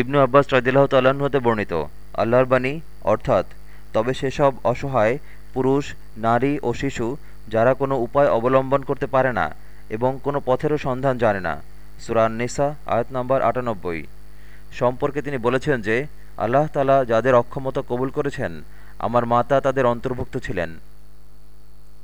ইবনু আব্বাস রদিল্লাহ তাল্লাহ্ন হতে বর্ণিত, আল্লাহর বাণী, অর্থাৎ, তবে সেসব অসহায় পুরুষ, নারী ও শিশু যারা কোনো উপায় অবলম্বন করতে পারে না এবং কোনো পথেরও সন্ধান জানে না। সুরান নিসা আয়াত নম্বর আটানব্বই। সম্পর্কে তিনি বলেছেন যে, আল্লাহ তালা যাদের অক্ষমতা কবুল করেছেন, আমার মাতা তাদের অন্তর্ভুক্ত ছিলেন।